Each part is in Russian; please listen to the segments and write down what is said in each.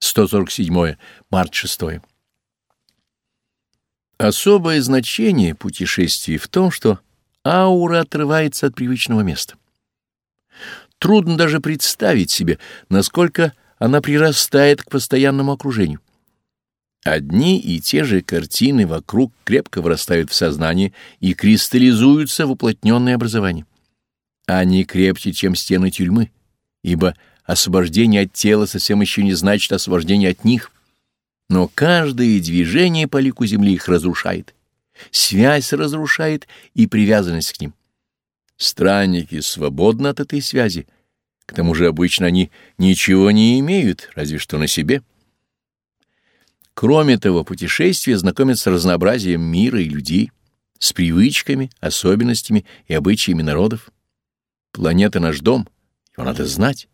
147. Март 6. Особое значение путешествий в том, что аура отрывается от привычного места. Трудно даже представить себе, насколько она прирастает к постоянному окружению. Одни и те же картины вокруг крепко вырастают в сознание и кристаллизуются в уплотненное образование. Они крепче, чем стены тюрьмы, ибо освобождение от тела совсем еще не значит освобождение от них. Но каждое движение по лику земли их разрушает, связь разрушает и привязанность к ним. Странники свободны от этой связи, к тому же обычно они ничего не имеют, разве что на себе. Кроме того, путешествие знакомит с разнообразием мира и людей, с привычками, особенностями и обычаями народов. Планета — наш дом, его надо знать.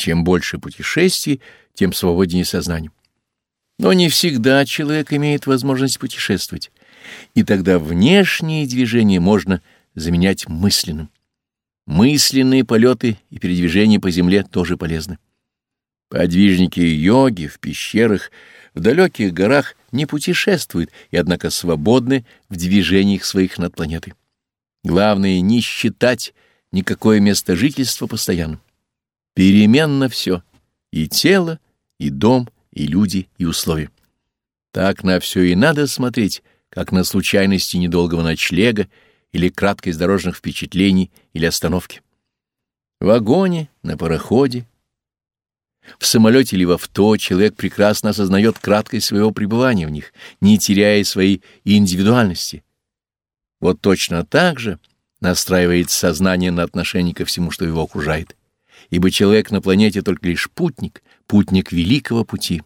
Чем больше путешествий, тем свободнее сознание. Но не всегда человек имеет возможность путешествовать, и тогда внешние движения можно заменять мысленным. Мысленные полеты и передвижения по земле тоже полезны. Подвижники йоги в пещерах, в далеких горах не путешествуют и, однако, свободны в движениях своих над планетой. Главное — не считать никакое место жительства постоянным. Переменно все — и тело, и дом, и люди, и условия. Так на все и надо смотреть, как на случайности недолгого ночлега или краткость дорожных впечатлений или остановки. В вагоне, на пароходе, в самолете или в авто человек прекрасно осознает краткость своего пребывания в них, не теряя своей индивидуальности. Вот точно так же настраивает сознание на отношение ко всему, что его окружает, ибо человек на планете только лишь путник, путник великого пути.